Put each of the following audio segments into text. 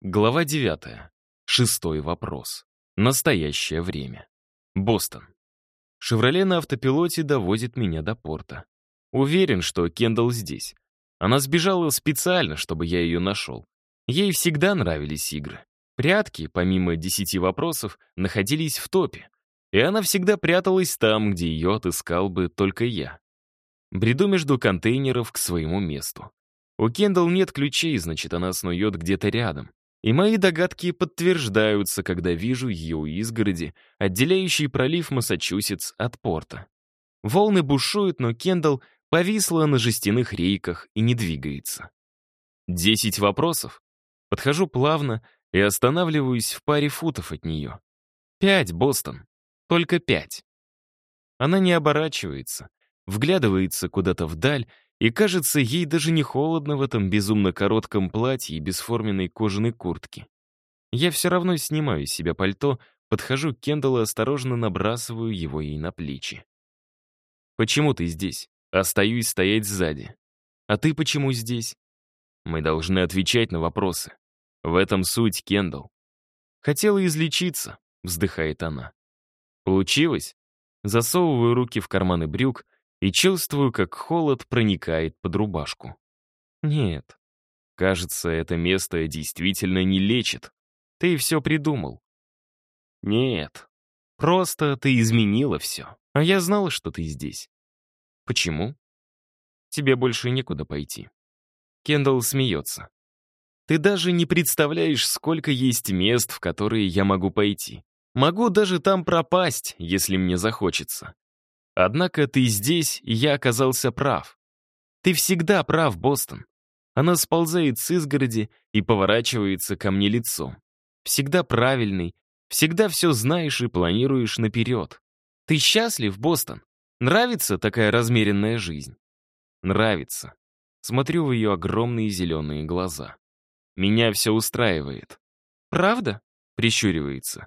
Глава 9. Шестой вопрос. Настоящее время. Бостон. «Шевроле» на автопилоте доводит меня до порта. Уверен, что Кендалл здесь. Она сбежала специально, чтобы я ее нашел. Ей всегда нравились игры. Прятки, помимо десяти вопросов, находились в топе. И она всегда пряталась там, где ее отыскал бы только я. Бреду между контейнеров к своему месту. У Кендалл нет ключей, значит, она снует где-то рядом. И мои догадки подтверждаются, когда вижу ее изгороди, отделяющий пролив Массачусетс от порта. Волны бушуют, но Кендалл повисла на жестяных рейках и не двигается. Десять вопросов. Подхожу плавно и останавливаюсь в паре футов от нее. Пять, Бостон. Только пять. Она не оборачивается, вглядывается куда-то вдаль и кажется, ей даже не холодно в этом безумно коротком платье и бесформенной кожаной куртке. Я все равно снимаю из себя пальто, подхожу к Кендаллу и осторожно набрасываю его ей на плечи. «Почему ты здесь?» Остаюсь стоять сзади. «А ты почему здесь?» Мы должны отвечать на вопросы. В этом суть, Кендалл. «Хотела излечиться», — вздыхает она. «Получилось?» Засовываю руки в карманы брюк, и чувствую, как холод проникает под рубашку. Нет. Кажется, это место действительно не лечит. Ты все придумал. Нет. Просто ты изменила все. А я знала, что ты здесь. Почему? Тебе больше некуда пойти. Кендалл смеется. Ты даже не представляешь, сколько есть мест, в которые я могу пойти. Могу даже там пропасть, если мне захочется. Однако ты здесь, и я оказался прав. Ты всегда прав, Бостон. Она сползает с изгороди и поворачивается ко мне лицом. Всегда правильный, всегда все знаешь и планируешь наперед. Ты счастлив, Бостон? Нравится такая размеренная жизнь? Нравится. Смотрю в ее огромные зеленые глаза. Меня все устраивает. Правда? Прищуривается.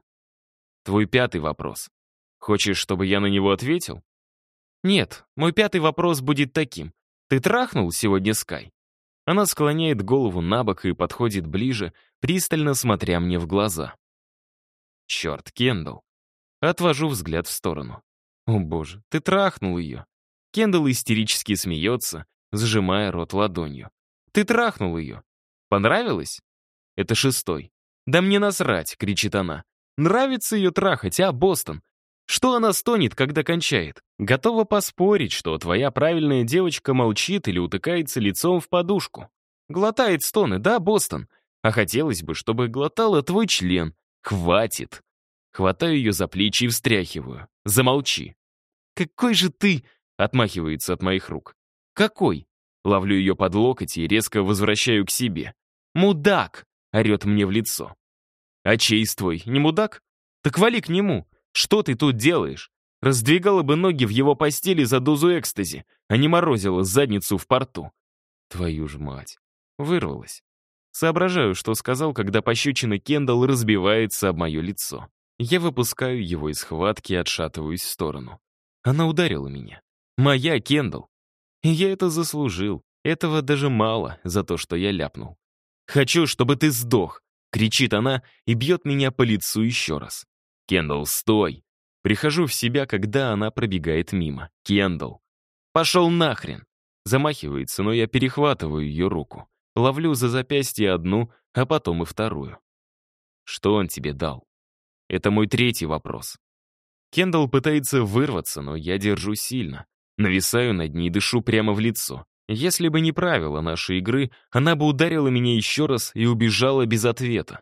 Твой пятый вопрос. Хочешь, чтобы я на него ответил? Нет, мой пятый вопрос будет таким. Ты трахнул сегодня Скай? Она склоняет голову на бок и подходит ближе, пристально смотря мне в глаза. Черт, Кендалл. Отвожу взгляд в сторону. О боже, ты трахнул ее. Кендалл истерически смеется, сжимая рот ладонью. Ты трахнул ее. Понравилось? Это шестой. «Да мне насрать!» — кричит она. «Нравится ее трахать, а, Бостон? что она стонет, когда кончает. Готова поспорить, что твоя правильная девочка молчит или утыкается лицом в подушку. Глотает стоны, да, Бостон? А хотелось бы, чтобы глотала твой член. Хватит. Хватаю ее за плечи и встряхиваю. Замолчи. «Какой же ты!» — отмахивается от моих рук. «Какой?» Ловлю ее под локоть и резко возвращаю к себе. «Мудак!» — орет мне в лицо. «А чей твой? Не мудак? Так вали к нему!» Что ты тут делаешь? Раздвигала бы ноги в его постели за дозу экстази, а не морозила задницу в порту. Твою ж мать. Вырвалась. Соображаю, что сказал, когда пощечина Кендалл разбивается об мое лицо. Я выпускаю его из хватки и отшатываюсь в сторону. Она ударила меня. Моя Кендалл. И я это заслужил. Этого даже мало за то, что я ляпнул. «Хочу, чтобы ты сдох!» — кричит она и бьет меня по лицу еще раз. «Кендалл, стой!» Прихожу в себя, когда она пробегает мимо. «Кендалл!» «Пошел нахрен!» Замахивается, но я перехватываю ее руку. Ловлю за запястье одну, а потом и вторую. «Что он тебе дал?» Это мой третий вопрос. Кендалл пытается вырваться, но я держу сильно. Нависаю над ней, и дышу прямо в лицо. Если бы не правила нашей игры, она бы ударила меня еще раз и убежала без ответа.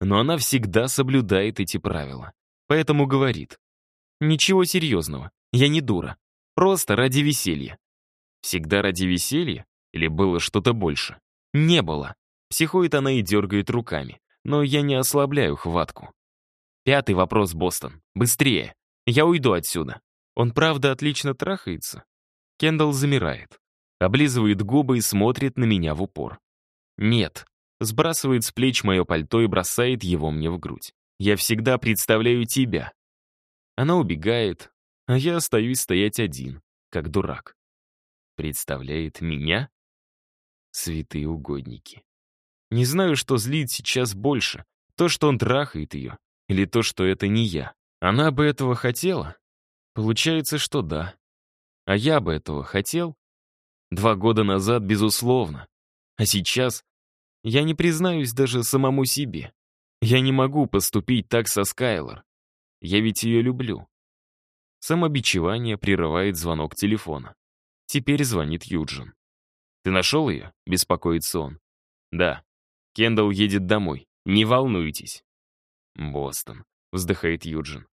Но она всегда соблюдает эти правила поэтому говорит. Ничего серьезного, я не дура. Просто ради веселья. Всегда ради веселья? Или было что-то больше? Не было. Психует она и дергает руками. Но я не ослабляю хватку. Пятый вопрос, Бостон. Быстрее. Я уйду отсюда. Он правда отлично трахается? Кендалл замирает. Облизывает губы и смотрит на меня в упор. Нет. Сбрасывает с плеч мое пальто и бросает его мне в грудь. Я всегда представляю тебя». Она убегает, а я остаюсь стоять один, как дурак. Представляет меня? Святые угодники. Не знаю, что злит сейчас больше, то, что он трахает ее, или то, что это не я. Она бы этого хотела? Получается, что да. А я бы этого хотел? Два года назад, безусловно. А сейчас я не признаюсь даже самому себе. Я не могу поступить так со Скайлор. Я ведь ее люблю. Самобичевание прерывает звонок телефона. Теперь звонит Юджин. «Ты нашел ее?» — беспокоится он. «Да. Кендалл едет домой. Не волнуйтесь». «Бостон», — вздыхает Юджин.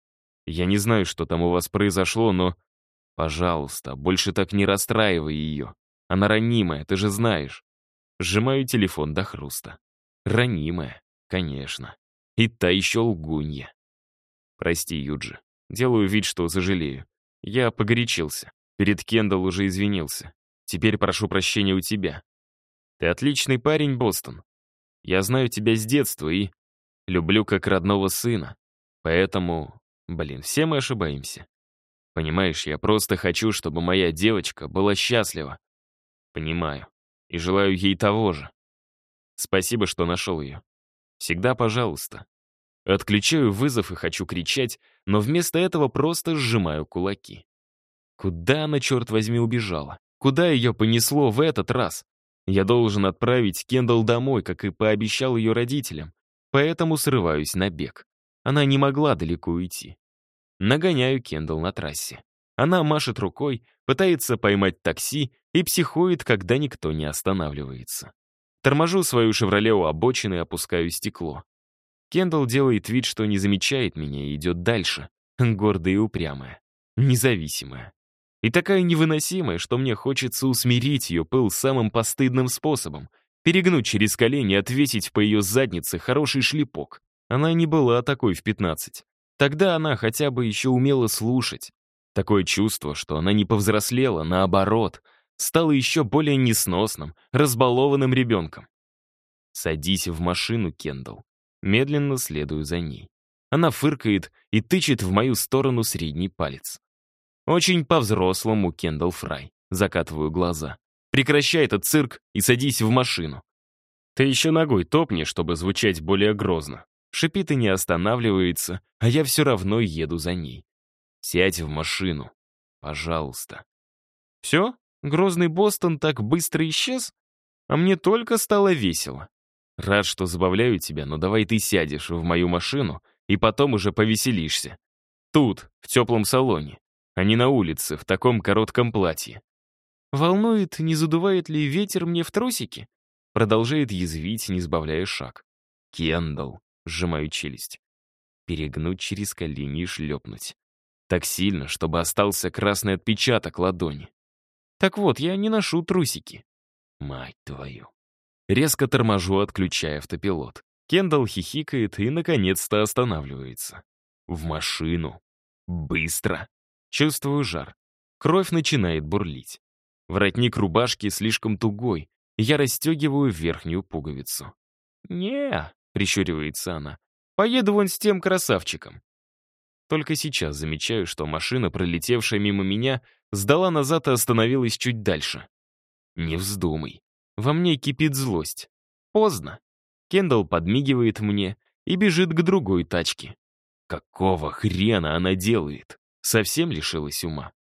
«Я не знаю, что там у вас произошло, но...» «Пожалуйста, больше так не расстраивай ее. Она ранимая, ты же знаешь». Сжимаю телефон до хруста. «Ранимая». Конечно. И та еще лгунья. Прости, Юджи. Делаю вид, что сожалею. Я погорячился. Перед Кендалл уже извинился. Теперь прошу прощения у тебя. Ты отличный парень, Бостон. Я знаю тебя с детства и люблю как родного сына. Поэтому, блин, все мы ошибаемся. Понимаешь, я просто хочу, чтобы моя девочка была счастлива. Понимаю. И желаю ей того же. Спасибо, что нашел ее. Всегда пожалуйста. Отключаю вызов и хочу кричать, но вместо этого просто сжимаю кулаки. Куда она, черт возьми, убежала? Куда ее понесло в этот раз? Я должен отправить Кендалл домой, как и пообещал ее родителям, поэтому срываюсь на бег. Она не могла далеко уйти. Нагоняю Кендалл на трассе. Она машет рукой, пытается поймать такси и психует, когда никто не останавливается. Торможу свою «Шевроле» у обочины и опускаю стекло. Кендалл делает вид, что не замечает меня и идет дальше. Гордая и упрямая. Независимая. И такая невыносимая, что мне хочется усмирить ее пыл самым постыдным способом. Перегнуть через колени и ответить по ее заднице хороший шлепок. Она не была такой в 15. Тогда она хотя бы еще умела слушать. Такое чувство, что она не повзрослела, наоборот — стало еще более несносным, разбалованным ребенком. «Садись в машину, Кендалл». Медленно следую за ней. Она фыркает и тычет в мою сторону средний палец. Очень по-взрослому, Кендалл Фрай. Закатываю глаза. «Прекращай этот цирк и садись в машину». «Ты еще ногой топни, чтобы звучать более грозно». Шипит и не останавливается, а я все равно еду за ней. «Сядь в машину. Пожалуйста». «Все?» Грозный Бостон так быстро исчез? А мне только стало весело. Рад, что забавляю тебя, но давай ты сядешь в мою машину и потом уже повеселишься. Тут, в теплом салоне, а не на улице, в таком коротком платье. Волнует, не задувает ли ветер мне в трусики? Продолжает язвить, не сбавляя шаг. Кендалл, сжимаю челюсть. Перегнуть через колени и шлепнуть. Так сильно, чтобы остался красный отпечаток ладони. Так вот, я не ношу трусики. Мать твою. Резко торможу, отключая автопилот. Кендалл хихикает и, наконец-то, останавливается. В машину. Быстро. Чувствую жар. Кровь начинает бурлить. Воротник рубашки слишком тугой. Я расстегиваю верхнюю пуговицу. не прищуривается она. «Поеду вон с тем красавчиком». Только сейчас замечаю, что машина, пролетевшая мимо меня, сдала назад и остановилась чуть дальше. «Не вздумай. Во мне кипит злость. Поздно». Кендалл подмигивает мне и бежит к другой тачке. Какого хрена она делает? Совсем лишилась ума.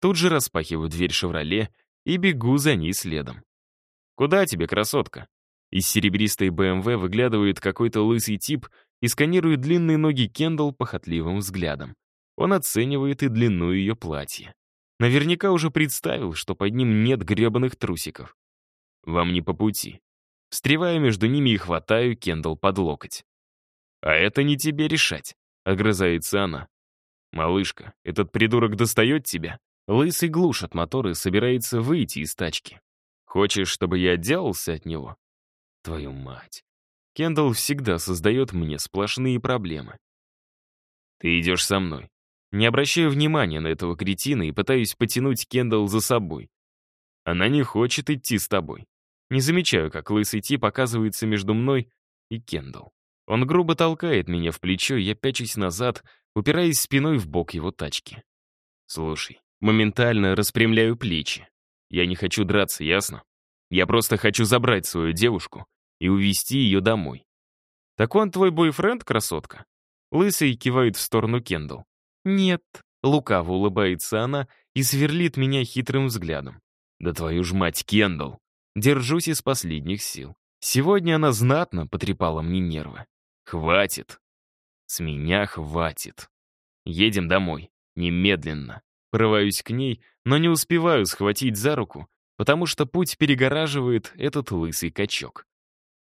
Тут же распахиваю дверь «Шевроле» и бегу за ней следом. «Куда тебе, красотка?» Из серебристой БМВ эм выглядывает какой-то лысый тип и сканирует длинные ноги Кендалл похотливым взглядом. Он оценивает и длину ее платья. Наверняка уже представил, что под ним нет гребаных трусиков. Вам не по пути. Встреваю между ними и хватаю Кендалл под локоть. «А это не тебе решать», — огрызается она. «Малышка, этот придурок достает тебя?» Лысый глушит моторы, и собирается выйти из тачки. «Хочешь, чтобы я отделался от него?» «Твою мать!» Кендалл всегда создает мне сплошные проблемы. «Ты идешь со мной не обращая внимания на этого кретина и пытаюсь потянуть Кендалл за собой. Она не хочет идти с тобой. Не замечаю, как лысый тип оказывается между мной и Кендалл. Он грубо толкает меня в плечо, и я пячусь назад, упираясь спиной в бок его тачки. Слушай, моментально распрямляю плечи. Я не хочу драться, ясно? Я просто хочу забрать свою девушку и увезти ее домой. Так он твой бойфренд, красотка? Лысый кивает в сторону Кендалл. «Нет», — лукаво улыбается она и сверлит меня хитрым взглядом. «Да твою ж мать, Кендалл!» Держусь из последних сил. Сегодня она знатно потрепала мне нервы. «Хватит!» «С меня хватит!» «Едем домой. Немедленно!» Прываюсь к ней, но не успеваю схватить за руку, потому что путь перегораживает этот лысый качок.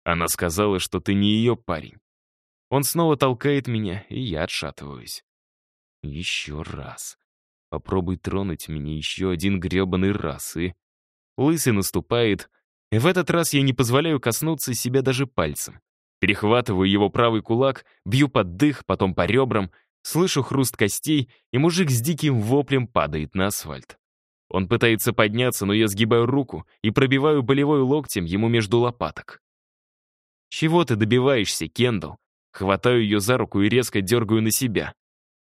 Она сказала, что ты не ее парень. Он снова толкает меня, и я отшатываюсь. Еще раз. Попробуй тронуть меня еще один гребаный раз, и... Лысый наступает, и в этот раз я не позволяю коснуться себя даже пальцем. Перехватываю его правый кулак, бью под дых, потом по ребрам, слышу хруст костей, и мужик с диким воплем падает на асфальт. Он пытается подняться, но я сгибаю руку и пробиваю болевой локтем ему между лопаток. «Чего ты добиваешься, Кендалл?» Хватаю ее за руку и резко дергаю на себя.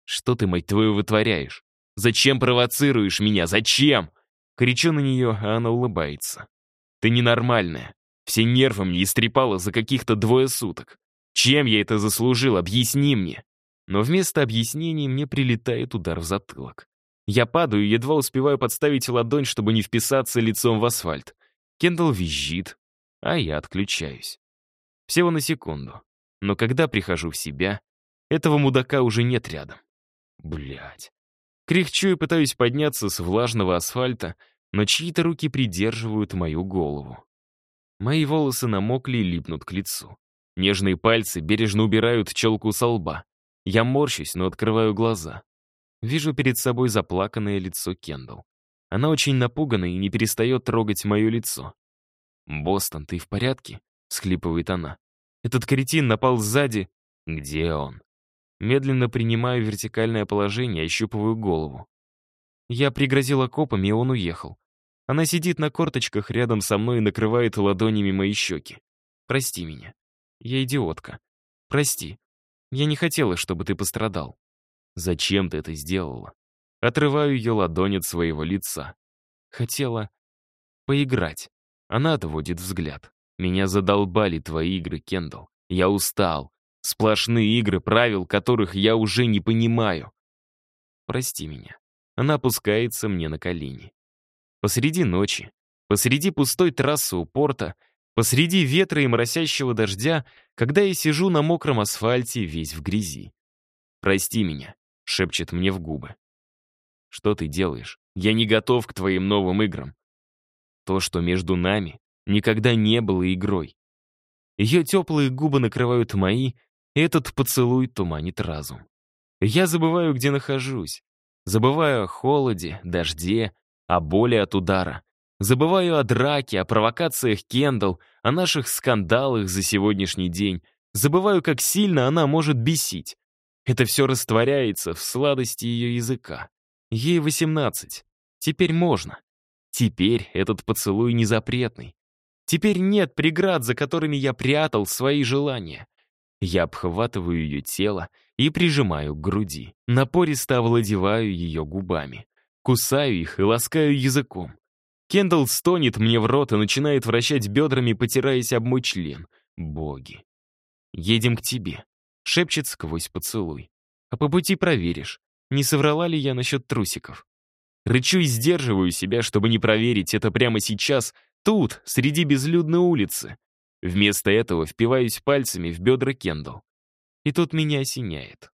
«Что ты, мать твою, вытворяешь? Зачем провоцируешь меня? Зачем?» Кричу на нее, а она улыбается. «Ты ненормальная. Все нервы мне истрепало за каких-то двое суток. Чем я это заслужил? Объясни мне!» Но вместо объяснений мне прилетает удар в затылок. Я падаю едва успеваю подставить ладонь, чтобы не вписаться лицом в асфальт. Кендалл визжит, а я отключаюсь. Всего на секунду. Но когда прихожу в себя, этого мудака уже нет рядом. Блядь. Кряхчу и пытаюсь подняться с влажного асфальта, но чьи-то руки придерживают мою голову. Мои волосы намокли и липнут к лицу. Нежные пальцы бережно убирают челку со лба. Я морщусь, но открываю глаза. Вижу перед собой заплаканное лицо Кендалл. Она очень напугана и не перестает трогать мое лицо. «Бостон, ты в порядке?» — схлипывает она. «Этот кретин напал сзади. Где он?» Медленно принимаю вертикальное положение, ощупываю голову. Я пригрозила копами, и он уехал. Она сидит на корточках рядом со мной и накрывает ладонями мои щеки. «Прости меня. Я идиотка. Прости. Я не хотела, чтобы ты пострадал». «Зачем ты это сделала?» Отрываю ее ладонь от своего лица. Хотела поиграть. Она отводит взгляд. «Меня задолбали твои игры, Кендалл. Я устал. Сплошные игры правил, которых я уже не понимаю. Прости меня. Она опускается мне на колени. Посреди ночи, посреди пустой трассы у порта, посреди ветра и моросящего дождя, когда я сижу на мокром асфальте весь в грязи. «Прости меня», — шепчет мне в губы. «Что ты делаешь? Я не готов к твоим новым играм. То, что между нами, никогда не было игрой. Ее теплые губы накрывают мои, этот поцелуй туманит разум. Я забываю, где нахожусь. Забываю о холоде, дожде, о боли от удара. Забываю о драке, о провокациях Кендалл, о наших скандалах за сегодняшний день. Забываю, как сильно она может бесить. Это все растворяется в сладости ее языка. Ей 18. Теперь можно. Теперь этот поцелуй незапретный. Теперь нет преград, за которыми я прятал свои желания. Я обхватываю ее тело и прижимаю к груди. Напористо овладеваю ее губами. Кусаю их и ласкаю языком. Кендалл стонет мне в рот и начинает вращать бедрами, потираясь об мой член. Боги. «Едем к тебе», — шепчет сквозь поцелуй. «А по пути проверишь, не соврала ли я насчет трусиков». Рычу и сдерживаю себя, чтобы не проверить это прямо сейчас, тут, среди безлюдной улицы. Вместо этого впиваюсь пальцами в бедра Кендалл. И тут меня осеняет.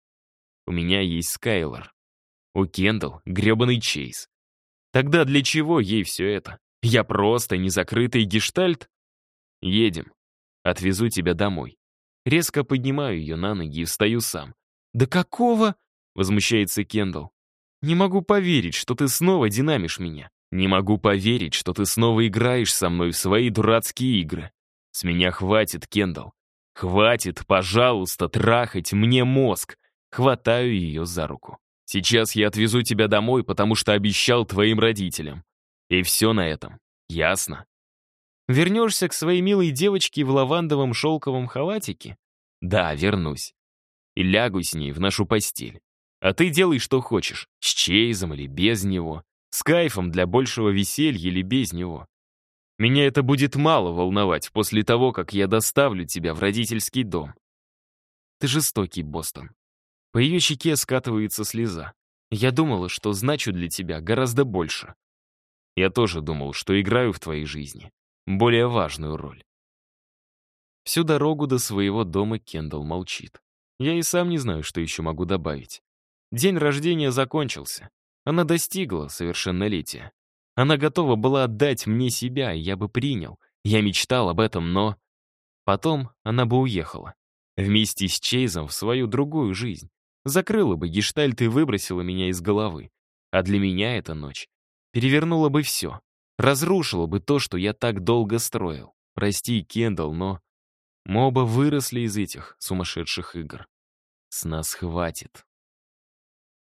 У меня есть Скайлор. У Кендалл гребаный Чейз. Тогда для чего ей все это? Я просто незакрытый гештальт? Едем. Отвезу тебя домой. Резко поднимаю ее на ноги и встаю сам. «Да какого?» — возмущается Кендалл. «Не могу поверить, что ты снова динамишь меня. Не могу поверить, что ты снова играешь со мной в свои дурацкие игры. С меня хватит, Кендалл. Хватит, пожалуйста, трахать мне мозг. Хватаю ее за руку. Сейчас я отвезу тебя домой, потому что обещал твоим родителям. И все на этом. Ясно? Вернешься к своей милой девочке в лавандовом шелковом халатике? Да, вернусь. И лягу с ней в нашу постель. А ты делай, что хочешь. С Чейзом или без него. С кайфом для большего веселья или без него. Меня это будет мало волновать после того, как я доставлю тебя в родительский дом. Ты жестокий, Бостон. По ее щеке скатывается слеза. Я думала, что значу для тебя гораздо больше. Я тоже думал, что играю в твоей жизни более важную роль. Всю дорогу до своего дома Кендалл молчит. Я и сам не знаю, что еще могу добавить. День рождения закончился. Она достигла совершеннолетия. Она готова была отдать мне себя, и я бы принял. Я мечтал об этом, но... Потом она бы уехала. Вместе с Чейзом в свою другую жизнь. Закрыла бы гештальт и выбросила меня из головы. А для меня эта ночь перевернула бы все. Разрушила бы то, что я так долго строил. Прости, Кендалл, но... Мы оба выросли из этих сумасшедших игр. С нас хватит.